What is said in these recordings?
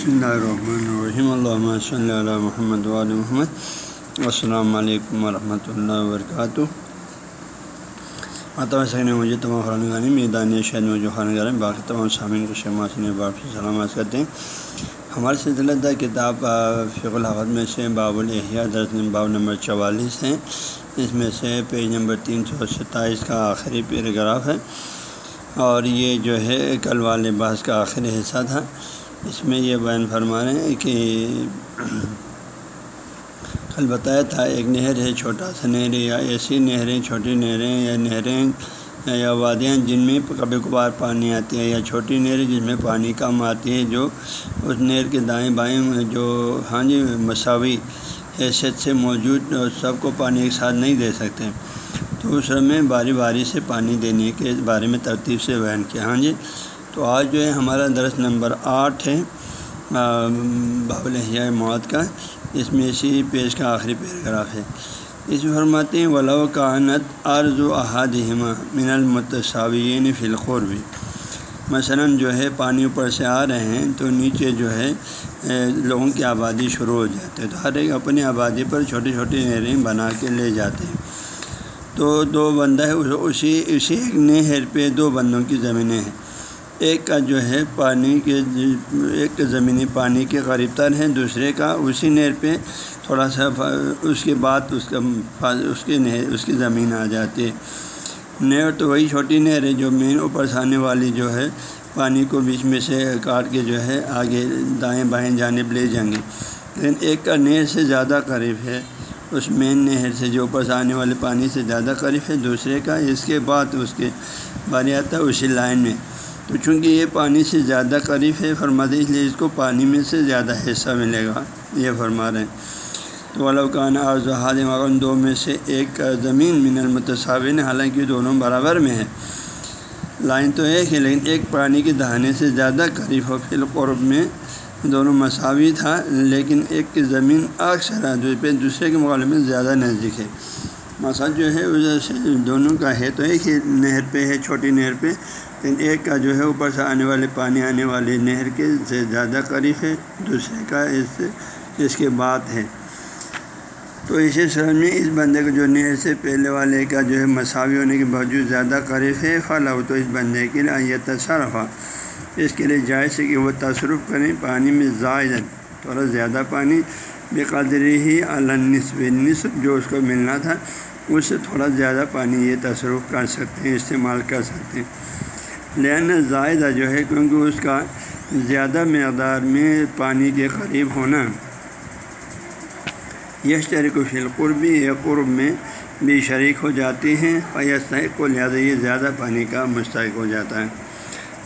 بسم اللہ الرحمن الرحیم اللہ صلی اللہ محمد علیہ محمد السلام علیکم ورحمۃ اللہ وبرکاتہ مطلب سکن مجھے تمام خران گانی میدان شہد میں جو خان گار باقی تمام سامعین کو شماسن باپ سے سلامت کرتے ہیں ہمارے سلسلہ دا کتاب فق الحمد میں سے باب الحیہ درس باب نمبر چوالیس ہیں اس میں سے پیج نمبر تین سو ستائیس کا آخری پیراگراف ہے اور یہ جو ہے کل والے بحث کا آخری حصہ تھا اس میں یہ بیان فرما رہے ہیں کہ کل بتایا تھا ایک نہر ہے، چھوٹا سا نہر یا ایسی نہریں، چھوٹی نہریں، یا نہریں، یا وادیاں جن میں کبھی کبھار پانی آتی ہے، یا چھوٹی نہریں جس میں پانی کم آتی ہے، جو اس نہر کے دائیں بائیں جو ہاں جی مساوی حیثیت سے موجود سب کو پانی ایک ساتھ نہیں دے سکتے۔ تو اس میں باری باری سے پانی دینے کے بارے میں ترتیب سے بیان کیا۔ ہاں جی تو آج جو ہے ہمارا درس نمبر آٹھ ہے بابل حیا مواد کا۔ اس میں اسی پیش کا آخری پیراگراف ہے۔ اس میں فرماتے ہیں ولاء کانت عرض و احادمہ من المتصاوین فلقور بھی مثلاً جو ہے پانی اوپر سے آ رہے ہیں تو نیچے جو ہے لوگوں کی آبادی شروع ہو جاتے ہیں تو ہر ایک اپنی آبادی پر چھوٹی چھوٹی نہریں بنا کے لے جاتے ہیں۔ تو دو بندہ ہے، اسی اسی ایک نہر پہ دو بندوں کی زمینیں ہیں۔ ایک کا جو ہے پانی کے جی، ایک زمینی پانی کے قریب تر ہے، دوسرے کا اسی نہر پہ تھوڑا سا اس کے بعد اس کا اس کی نہر، اس کی زمین آ جاتی ہے۔ نہر تو وہی چھوٹی نہر ہے جو مین اوپر سے آنے والی جو ہے پانی کو بیچ میں سے کاٹ کے جو ہے آگے دائیں بائیں جانب لے جائیں گے۔ لیکن ایک کا نہر سے زیادہ قریب ہے، اس مین نہر سے جو اوپر سے آنے والے پانی سے زیادہ قریب ہے، دوسرے کا اس کے بعد اس کے باری آتا ہے اسی لائن میں۔ تو چونکہ یہ پانی سے زیادہ قریب ہے، فرماتے اس لیے اس کو پانی میں سے زیادہ حصہ ملے گا۔ یہ فرما رہے ہیں۔ تو ولوکان آرز و حادم دو میں سے ایک زمین من المتصابن حالانکہ دونوں برابر میں ہے لائن تو ایک ہے، لیکن ایک پانی کے دہانے سے زیادہ قریب ہو۔ فی القرب میں دونوں مساوی تھا، لیکن ایک کی زمین اکثر پہ دوسرے کے مقابلے میں زیادہ نزدیک ہے۔ مساج جو ہے، وجہ سے دونوں کا ہے تو ایک ہی نہر پہ ہے، چھوٹی نہر پہ۔ لیکن ایک کا جو ہے اوپر سے آنے والے پانی آنے والی نہر کے سے زیادہ قریب ہے، دوسرے کا اس سے اس کے بعد ہے۔ تو اسی سرحد میں اس بندے کو جو نہر سے پہلے والے کا جو ہے مساوی ہونے کے باوجود زیادہ قریب ہے، فلاح تو اس بندے کے لیے یہ تصرف اس کے لیے جائز ہے کہ وہ تصرف کریں، پانی میں زائد تھوڑا زیادہ پانی بے قدری ہی النصف، نصف جو اس کو ملنا تھا، اس سے تھوڑا زیادہ پانی یہ تصرف کر سکتے ہیں، استعمال کر سکتے ہیں۔ لین زائدہ جو ہے کیونکہ اس کا زیادہ مقدار میں پانی کے قریب ہونا۔ یہ شریک و فلقربی یا قرب میں بھی شریک ہو جاتی ہیں اور یہ کو لہٰذا یہ زیادہ پانی کا مستحق ہو جاتا ہے۔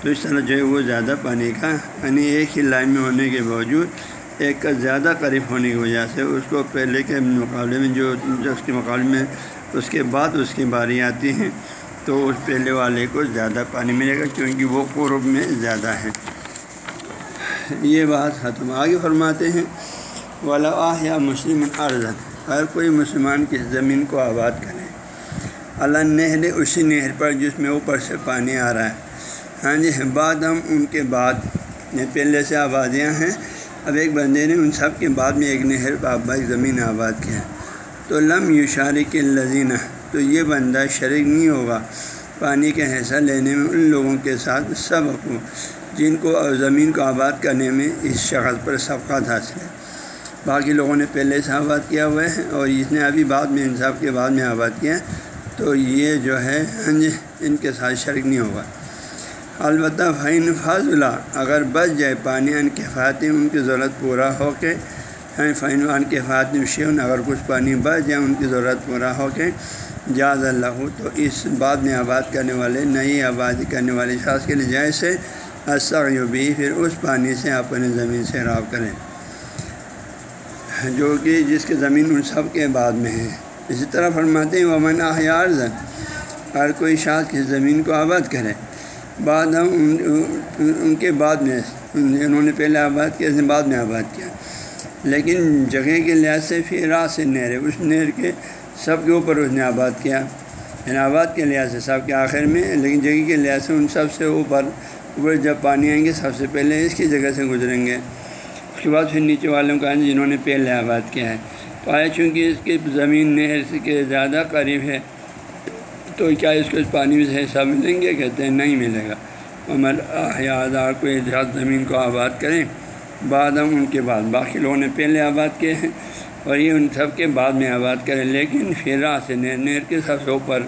تو اس طرح جو ہے وہ زیادہ پانی کا یعنی ایک ہی لائن میں ہونے کے باوجود ایک کا زیادہ قریب ہونے کی وجہ سے اس کو پہلے کے مقابلے میں جو اس کے مقابلے میں اس کے بعد اس کی باری آتی ہیں۔ تو اس پہلے والے کو زیادہ پانی ملے گا کیونکہ وہ قرب میں زیادہ ہے۔ یہ بات ختم۔ آگے فرماتے ہیں والا یا مسلم عرض ہر کوئی مسلمان کی زمین کو آباد کرے، اللہ نہر اسی نہر پر جس میں اوپر سے پانی آ رہا ہے۔ ہاں جی بعد ہم ان کے بعد پہلے سے آبادیاں ہیں۔ اب ایک بندے نے ان سب کے بعد میں ایک نہر پر زمین آباد کیا۔ تو لم یو شارک لذینہ تو یہ بندہ شریک نہیں ہوگا۔ پانی کا حصہ لینے میں ان لوگوں کے ساتھ سب کو جن کو زمین کو آباد کرنے میں اس شخص پر سبقات حاصل ہے۔ باقی لوگوں نے پہلے سے آباد کیا ہوا ہے اور اس نے ابھی بعد میں انصاف کے بعد میں آباد کیا تو یہ جو ہے ہاں جی، ان کے ساتھ شریک نہیں ہوگا۔ البتہ فائن فاضلہ اگر بچ جائے پانی ان کے کفایتی ان کی ضرورت پورا ہو کے ہاں جی، فائن وان کے فاطم شیون، اگر کچھ پانی بچ جائے، ان کی ضرورت پورا ہو کے جاز اللہ تو اس بعد میں آباد کرنے والے، نئی آبادی کرنے والے شخص کے لیے جیسے یو بھی، پھر اس پانی سے اپنی زمین سے راب کریں۔ جو کہ جس کے زمین ان سب کے بعد میں ہے۔ اسی طرح فرماتے ہیں، ومن احیار زن ہر کوئی شاخ کی زمین کو آباد کرے۔ بعد ہم، ان کے بعد میں، انہوں نے پہلے آباد کیا بعد میں آباد کیا۔ لیکن جگہ کے لحاظ سے پھر راہ سے نہرے اس نہر کے سب کے اوپر اس نے آباد کیا۔ یعنی آباد کے لحاظ سے سب کے آخر میں، لیکن جگہ کے لحاظ سے ان سب سے اوپر اوپر جب پانی آئیں گے، سب سے پہلے اس کی جگہ سے گزریں گے۔ اس کے بعد پھر نیچے والوں کا جنہوں نے پہلے آباد کیا ہے۔ تو آیا چونکہ اس کی زمین نہر کے زیادہ قریب ہے، تو کیا اس کو اس پانی سے حصہ ملیں گے؟ کہتے ہیں نہیں ملے گا۔ عمر آزار کو اجازت زمین کو آباد کریں، بعد ہم ان کے بعد۔ باقی لوگوں نے پہلے آباد کیے ہیں۔ اور یہ ان سب کے بعد میں آباد کریں، لیکن پھر سے نہر نہر کے سب سے اوپر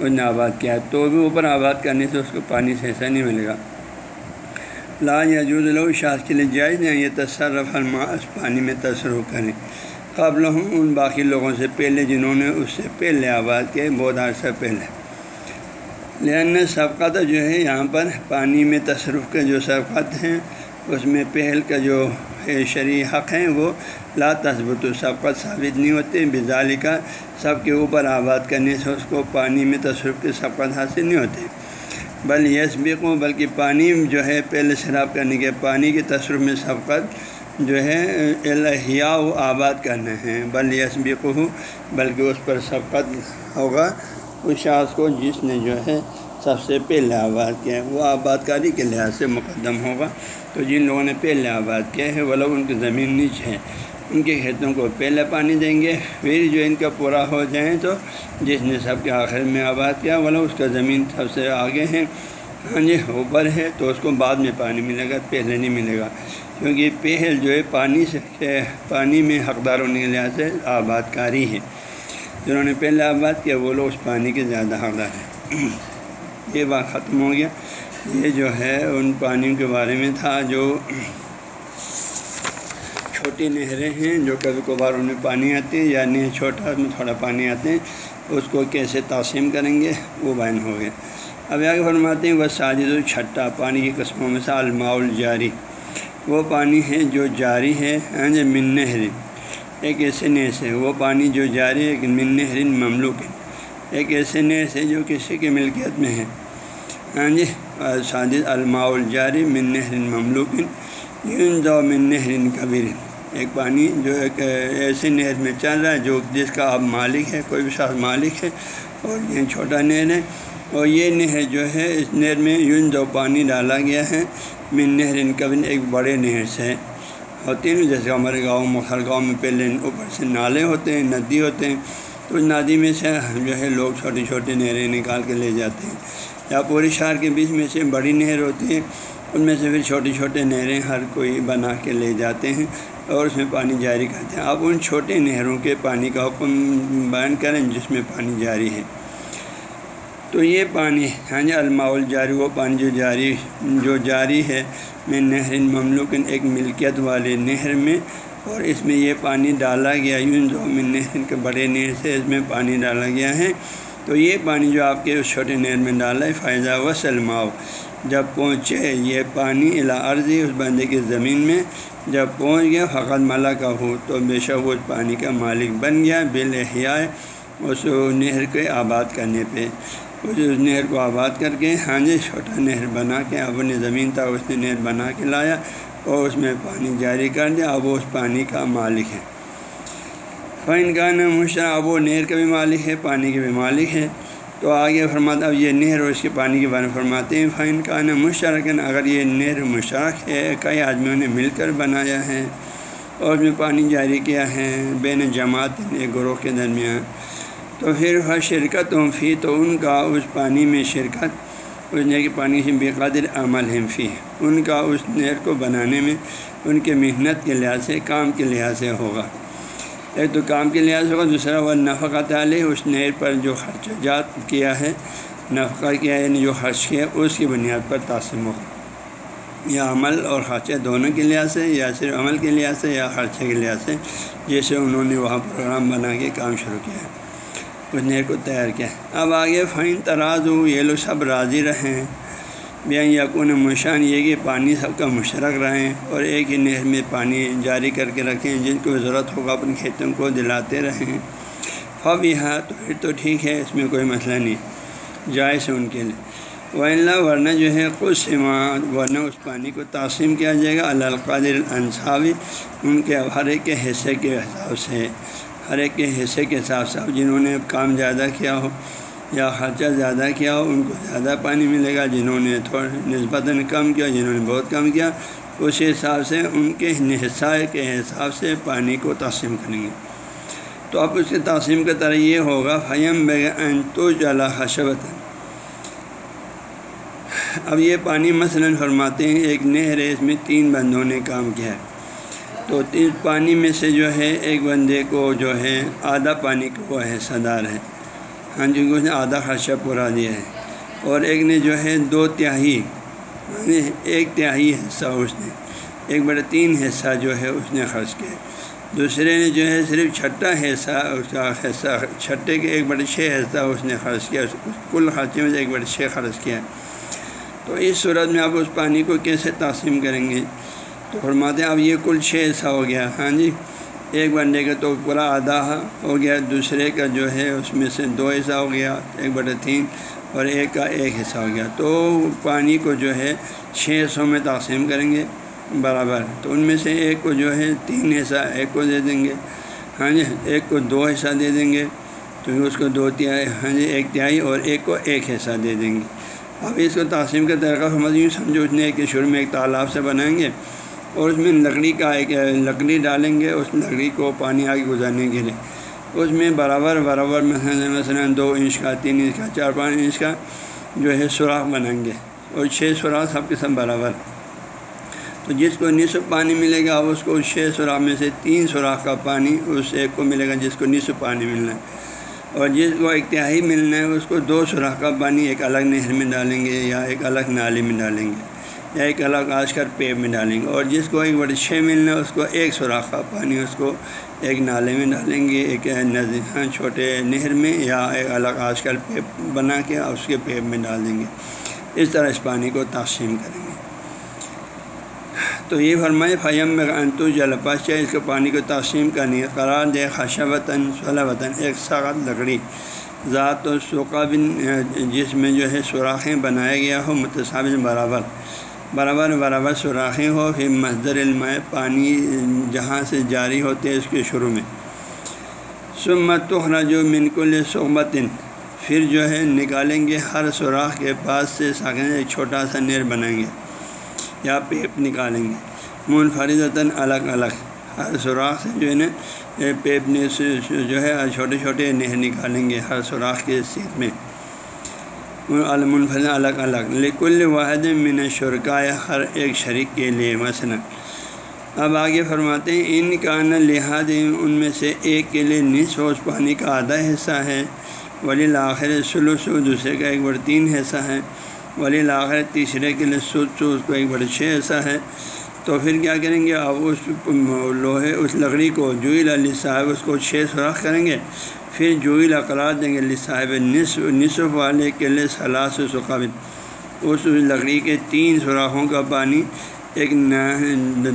اس نے آباد کیا۔ ہے تو بھی اوپر آباد کرنے سے اس کو پانی سے ایسا نہیں ملے گا۔ لا یجوز لو شاخ کے لیے جائز نہیں یہ تصرف فرما اس پانی میں تصرف کریں۔ قبل ہوں ان باقی لوگوں سے پہلے جنہوں نے اس سے پہلے آباد کیے بہت عرصہ پہلے۔ لہن سبقت جو ہے، یہاں پر پانی میں تصرف کے جو سبقت ہیں اس میں پہل کا جو شرعی حق ہیں وہ لا تصبت و سبقت، ثابت نہیں ہوتے بزالی کا سب کے اوپر آباد کرنے سے اس کو پانی میں تصرف کے سبقت حاصل نہیں ہوتے بل یس بھی بلکہ پانی جو ہے پہلے شراب کرنے کے، پانی کے تصرف میں سبقت جو ہے الحیا و آباد کرنے ہیں بل یس بھی بلکہ اس پر سبقت ہوگا۔ اس شاخ کو جس نے جو ہے سب سے پہلے آباد کیا ہے، وہ آباد کاری کے لحاظ سے مقدم ہوگا۔ تو جن لوگوں نے پہلے آباد کیا ہے وہ لوگ ان کی زمین نیچے ہے۔ ان کے کھیتوں کو پہلے پانی دیں گے۔ پھر جو ان کا پورا ہو جائیں تو جس نے سب کے آخر میں آباد کیا وہ لوگ اس کا زمین سب سے آگے ہیں ہاں جی اوپر ہے تو اس کو بعد میں پانی ملے گا، پہلے نہیں ملے گا۔ کیونکہ پہل جو ہے، پانی سے پانی میں حقدار ہونے کے لحاظ سے آباد کاری ہے۔ جنہوں نے پہلے آباد کیا، وہ لوگ اس پانی کے زیادہ حقدار ہیں۔ یہ بات ختم ہو گیا۔ یہ جو ہے ان پانیوں کے بارے میں تھا جو چھوٹی نہریں ہیں جو کبھی کبھار ان میں پانی آتے ہیں یا نہر چھوٹا اس میں تھوڑا پانی آتے ہیں، اس کو کیسے تقسیم کریں گے، وہ بیان ہو گیا اب آگے فرماتے ہیں وہ ساجد و چھٹا پانی کی قسموں میں سے الماؤل جاری وہ پانی ہے جو جاری ہے ہاں جی من نہرین ایک ایسے نہر سے وہ پانی جو جاری ہے من نہرین مملوک ہے۔ ایک ایسے نہر سے جو کسی کی ملکیت میں ہے۔ ہاں جی ساجد الماء الجاری من نہر مملوکن یون دو من نہر کبیر۔ ایک پانی جو ایک ایسی نہر میں چل رہا ہے جو جس کا اب مالک ہے کوئی بھی شخص مالک ہے، اور یہ چھوٹا نہر ہے۔ اور یہ نہر جو ہے، اس نہر میں یون دو پانی ڈالا گیا ہے۔ من نہر کبیر ایک بڑے نہر سے ہوتی ہیں۔ جیسے ہمارے گاؤں میں، ہر گاؤں میں پہلے اوپر سے نالے ہوتے ہیں، ندی ہوتے ہیں۔ تو اس ندی میں سے جو ہے، لوگ چھوٹی چھوٹی نہریں نکال کے لے جاتے ہیں۔ یا پورے شہر کے بیچ میں سے بڑی نہر ہوتی ہے ان میں سے پھر چھوٹی چھوٹے نہریں ہر کوئی بنا کے لے جاتے ہیں اور اس میں پانی جاری کرتے ہیں۔ آپ ان چھوٹے نہروں کے پانی کا حکم بیان کریں جس میں پانی جاری ہے۔ تو یہ پانی ہاں جی الماول جاری وہ پانی جو جاری جو جاری ہے، میں نہر مملوک ایک ملکیت والے نہر میں، اور اس میں یہ پانی ڈالا گیا۔ یوں جو نہر کے بڑے نہر سے اس میں پانی ڈالا گیا ہے۔ تو یہ پانی جو آپ کے اس چھوٹے نہر میں ڈالا ہے فائدہ و سلماؤ جب پہنچے، یہ پانی الا عرضی اس بندے کی زمین میں جب پہنچ گیا، فقط ملا کا ہو تو بے شک اس پانی کا مالک بن گیا۔ بل احیاء اس نہر کے آباد کرنے پہ۔ اس نہر کو آباد کر کے ہاں جی چھوٹا نہر بنا کے اپنی زمین تھا، اس نے نہر بنا کے لایا اور اس میں پانی جاری کر دیا۔ اب وہ اس پانی کا مالک ہے۔ فائن کا نام اب وہ نہر کا بھی مالک ہے، پانی کے بھی مالک ہے۔ تو آگے فرماتا اب یہ نہر اور اس کے پانی کے بارے میں فرماتے ہیں۔ فائن کا نام مشترکن اگر یہ نہر مشترک ہے، کئی آدمیوں نے مل کر بنایا ہے اور اس میں پانی جاری کیا ہے بین جماعت گروہ کے درمیان۔ تو پھر ہر شرکت ہوں فی تو ان کا اس پانی میں شرکت، اس نہر کے پانی سے بے قادر عمل ہے فی۔ ان کا اس نہر کو بنانے میں ان کے محنت کے لحاظ سے، کام کے لحاظ سے ہوگا۔ ایک تو کام کے لحاظ ہوگا، دوسرا وہ نفقہ تعلی اس نہر پر جو خرچ جات کیا ہے نفقہ کیا یعنی جو خرچ کیا اس کی بنیاد پر تاثم ہوگا۔ یا عمل اور خرچے دونوں کے لحاظ سے، یا صرف عمل کے لحاظ سے، یا خرچے کے لحاظ سے، جیسے انہوں نے وہاں پروگرام بنا کے کام شروع کیا ہے، اس نہر کو تیار کیا اب آگے فائن تراز ہو یہ لوگ سب راضی رہیں بیان یقون مشان یہ کہ پانی سب کا مشرق رہیں اور ایک ہی نہر میں پانی جاری کر کے رکھیں جن کو ضرورت ہوگا اپنے کھیتوں کو دلاتے رہیں۔ فب یہاں تو پھر تو ٹھیک ہے، اس میں کوئی مسئلہ نہیں۔ جائز ہے ان کے لیے۔ وہ اللہ ورنہ جو ہے کچھ سماعت ورنہ اس پانی کو تقسیم کیا جائے گا۔ اللہ القادر انصابی ان کے ہر ایک کے حصے کے حساب سے۔ ہر ایک کے حصے کے حساب سے جنہوں نے کام زیادہ کیا ہو یا خرچہ زیادہ کیا ہو، ان کو زیادہ پانی ملے گا، جنہوں نے تھوڑا نسبتاً کم کیا، جنہوں نے بہت کم کیا، اس حساب سے ان کے حصہ کے حساب سے پانی کو تقسیم کریں گے۔ تو اب اس کے تقسیم کا طرح یہ ہوگا، فیم بیگ تو جلا حشبت اب یہ پانی مثلاً فرماتے ہیں، ایک نہر ہے، اس میں تین بندوں نے کام کیا ہے۔ تو تین پانی میں سے جو ہے، ایک بندے کو جو ہے، آدھا پانی کو وہ حصہ دار ہے۔ ہاں جی اس نے آدھا خرچہ پورا دیا ہے۔ اور ایک نے جو ہے دو تہائی یعنی ایک تہائی حصہ اس نے، ایک بڑا تین حصہ جو ہے اس نے خرچ کیا۔ دوسرے نے جو ہے صرف چھٹا حصہ، اس کا حصہ، چھٹے کے ایک بڑے چھ حصہ اس نے خرچ کیا کل خرچے میں سے ایک بڑے چھ خرچ کیا۔ تو اس صورت میں آپ اس پانی کو کیسے تقسیم کریں گے؟ تو فرماتے ہیں، اب یہ کل چھ حصہ ہو گیا۔ ہاں جی ایک بندے کا تو پورا آدھا ہو گیا، دوسرے کا جو ہے اس میں سے دو حصہ ہو گیا، ایک بٹے تین اور ایک کا ایک حصہ ہو گیا۔ تو پانی کو جو ہے چھ سو میں تقسیم کریں گے برابر۔ تو ان میں سے ایک کو جو ہے تین حصہ ایک کو دے دیں گے۔ ہاں جی ایک کو دو حصہ دے دیں گے۔ تو اس کو دو تہائی ہاں جی ایک تہائی اور ایک کو ایک حصہ دے دیں گے۔ اب اس کو تقسیم کا طریقہ سمجھ یوں سمجھو، اس نے کہ شروع میں ایک تالاب سے بنائیں گے۔ اور اس میں لکڑی کا ایک لکڑی ڈالیں گے، اس لکڑی کو پانی آگے گزارنے کے لیے۔ اس میں برابر برابر مثلاً دو انچ کا، تین انچ کا، چار پانچ انچ کا جو ہے سوراخ بنائیں گے۔ اور چھ سوراخ سب کے سب برابر۔ تو جس کو نصف پانی ملے گا، اس کو چھ سوراخ میں سے تین سوراخ کا پانی اس ایک کو ملے گا جس کو نصف پانی ملنا ہے۔ اور جس کو ایک تہائی ملنا ہے، اس کو دو سوراخ کا پانی ایک الگ نہر میں ڈالیں گے یا ایک الگ نالی میں ڈالیں گے۔ یا ایک الگ آج کر پیپ میں ڈالیں گے اور جس کو ایک بڑے چھ ملنا ہے اس کو ایک سوراخ کا پانی اس کو ایک نالے میں ڈالیں گے، ایک چھوٹے نہر میں یا ایک الگ آج کل پیپ بنا کے اس کے پیپ میں ڈال دیں گے۔ اس طرح اس پانی کو تقسیم کریں گے۔ تو یہ فرمائے فیم میں انتو جلپاش اس کو پانی کو تقسیم کرنی ہے قرار دے خشہ وطن صلاح وطن ایک سخت لکڑی۔ ذات و سوکھا بن، جس میں جو ہے سوراخیں بنایا گیا ہو متصابل برابر۔ برابر برابر سوراخیں ہو پھر مزدور علم پانی جہاں سے جاری ہوتے ہیں اس کے شروع میں۔ سمت جو منکل صحبتن پھر جو ہے نکالیں گے ہر سوراخ کے پاس سے ساکھیں ایک چھوٹا سا نیر بنائیں گے۔ یا پیپ نکالیں گے۔ منفرد الگ الگ۔ ہر سوراخ سے جو ہے نا، پیپ نے جو ہے، چھوٹے چھوٹے نہر نکالیں گے ہر سوراخ کے سیٹ میں۔ المنفل الگ الگ۔ لکل واحد من شرکائے ہر ایک شریک کے لیے۔ مثلا اب آگے فرماتے ہیں، ان کا نا لحاظ، ان میں سے ایک کے لیے نصف اس پانی کا آدھا حصہ ہے۔ ولی لاخر سلوس دوسرے کا ایک بڑا تین حصہ ہے۔ ولی لاخر تیسرے کے لیے سود سو اس کو ایک بڑا چھ حصہ ہے۔ تو پھر کیا کریں گے؟ اب اس لوہے، اس لکڑی کو، جوئی علی صاحب، اس کو چھ سوراخ کریں گے۔ پھر جوئی اقرار دیں گے صاحب نصف نصف والے کے لیے سلاس و سقابل۔ اس لکڑی کے تین سوراخوں کا پانی ایک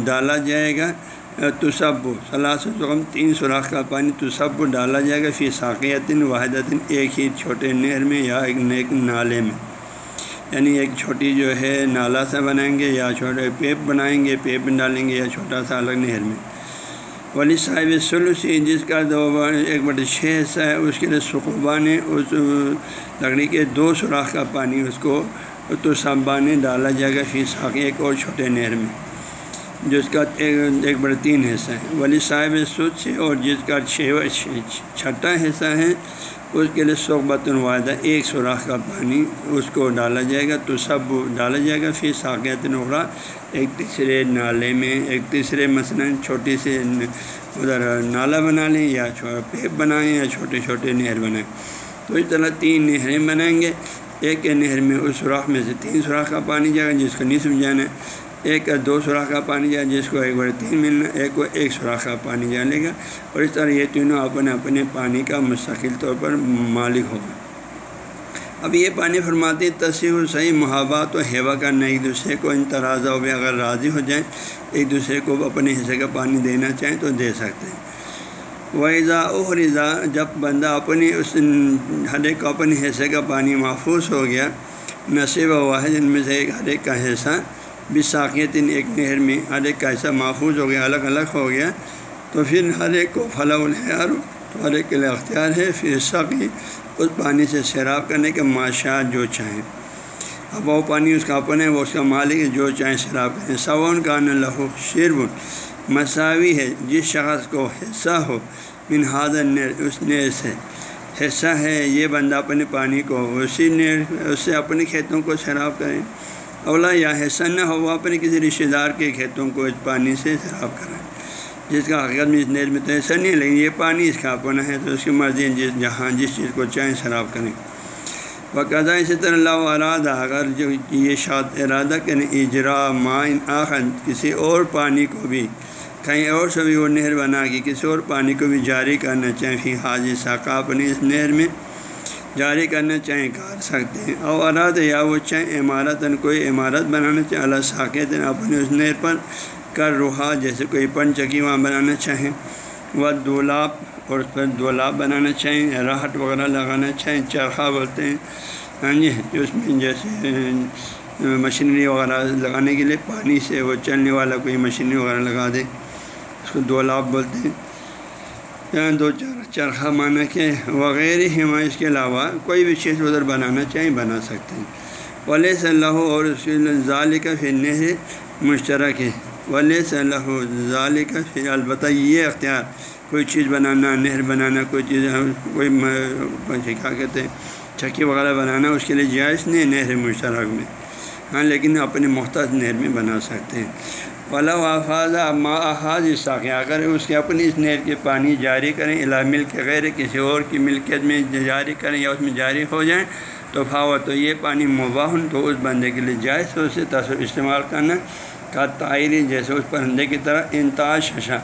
ڈالا جائے گا تو سب سلاس وسقم تین سوراخ کا پانی تو سب ڈالا جائے گا پھر ساقیت واحد ایک ہی چھوٹے نہر میں یا ایک ایک نالے میں۔ یعنی ایک چھوٹی جو ہے نالا سا بنائیں گے یا چھوٹے پیپ بنائیں گے، پیپ ڈالیں گے یا چھوٹا سا الگ نہر میں۔ ولی صاحب سلس جس کا دو ایک بٹے چھ حصہ ہے اس کے لیے سقوبہ نے اس لکڑی کے دو سوراخ کا پانی اس کو تو صابہ نے ڈالا جائے گا فی ساخ ایک اور چھوٹے نہر میں، جس کا ایک بڑے تین حصہ ہے ولی صاحب سود سے اور جس کا چھ چھٹا حصہ ہے اس کے لیے صحبت الواحدہ ایک سوراخ کا پانی اس کو ڈالا جائے گا تو سب ڈالا جائے گا، پھر ساکیت نقرا ایک تیسرے نالے میں، ایک تیسرے مثلاً چھوٹی سی ادھر نالا بنا لیں یا پیپ بنائیں یا چھوٹے چھوٹے نہر بنائیں۔ تو اس طرح تین نہریں بنائیں گے۔ ایک نہر میں اس سوراخ میں سے تین سوراخ کا پانی جائے گا جس کو نصف جانا ہے۔ ایک دو سوراخ کا پانی جائے، جس کو ایک بڑے تین ملنا ایک کو ایک سوراخ کا پانی جالے گا۔ اور اس طرح یہ تینوں اپنے اپنے پانی کا مستقل طور پر مالک ہوگا۔ اب یہ پانی فرماتی تصحیح و صحیح محبت و ہیوا کرنا ایک دوسرے کو ان ترازہ بھی اگر راضی ہو جائیں، ایک دوسرے کو اپنے حصے کا پانی دینا چاہیں تو دے سکتے ہیں۔ وہ اضاء رضا جب بندہ اپنی اس ہر ایک کو اپنے حصے کا پانی محفوظ ہو گیا، نصیب و واحد، ان میں سے ایک ہر ایک کا حصہ بساکیت ایک نہر میں ہر ایک کا حصہ محفوظ ہو گیا، الگ الگ ہو گیا۔ تو پھر ہر ایک کو فلاح الحار تو ہر ایک کے لیے اختیار ہے۔ پھر ساقی اس پانی سے سیراب کرنے کے معاشات جو چاہیں۔ اب وہ پانی اس کا اپنا ہے وہ اس کا مالک ہے، جو چاہے شراب کریں۔ سون کا نہ لہو شرب۔ مساوی ہے، جس شخص کو حصہ ہو، من حاضر نیر اس نیر سے۔ حصہ ہے، یہ بندہ اپنے پانی کو اسی نیر اس سے اپنے کھیتوں کو شراب کریں۔ اولا یا حصہ نہ ہو، وہ اپنے کسی رشتہ دار کے کھیتوں کو اس پانی سے شراب کریں۔ جس کا حقیقت میں اس نیر میں تو ایسا نہیں، لیکن یہ پانی اس کا اپنا ہے تو اس کی مرضی جس جہاں جس چیز کو چاہیں شراب کریں۔ باقاعدہ اسی طرح اللہ ارادہ، اگر جو یہ شاد ارادہ کریں، اجرا، مائن آخر کسی اور پانی کو بھی، کہیں اور سے بھی وہ نہر بنا کے کسی اور پانی کو بھی جاری کرنا چاہیں فی حاضر ثقا اپنی اس نہر میں جاری کرنا چاہیں، کر سکتے ہیں۔ اور اراد یا وہ چاہیں، عمارت کوئی عمارت بنانا چاہیں، اللہ ساکت اپنے اس نہر پر کر روحا جیسے کوئی پن چکی وہاں بنانا چاہیں۔ وہ دولاب اور اس پر دولاب بنانا چاہیں، راہٹ وغیرہ لگانا چاہیں چرخا بولتے ہیں۔ ہاں جی اس میں جیسے مشینری وغیرہ لگانے کے لیے پانی سے وہ چلنے والا کوئی مشینری وغیرہ لگا دے، اس کو دولاب بولتے ہیں۔ یعنی دو چار چرخہ مانا کہ وغیرہ ہما اس کے علاوہ کوئی بھی چیز ادھر بنانا چاہیں بنا سکتے ہیں۔ ولی صلی اللہ اور ظال کا پھرنے ہے مشترک ہے۔ ولی صلی اللہ ظال کا پھر البتہ یہ اختیار، کوئی چیز بنانا، نہر بنانا، کوئی چیز، کوئی کیا کہتے ہیں، چکی وغیرہ بنانا، اس کے لیے جائز نہیں نہر مشترک میں۔ ہاں لیکن اپنے محتاط نہر میں بنا سکتے ہیں۔ ولا افاظ ما احاظ ساخیہ اگر اس کے اپنی اس نہر کے پانی جاری کریں الا مل کے غیر کسی اور کی ملکیت میں جاری کریں یا اس میں جاری ہو جائیں، تو فاو تو یہ پانی مباح تو اس بندے کے لیے جائز ہو اسے تصور استعمال کرنا کا تعری جیسے اس پرندے کی طرح انتاج ششا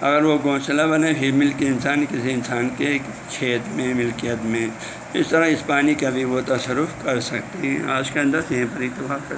اگر وہ گھونسلہ بنے، پھر مل کے انسان، کسی انسان کے کھیت میں، ملکیت میں، اس طرح اس پانی کا بھی وہ تصرف کر سکتے ہیں۔ آج کے اندر یہیں پر اتفاق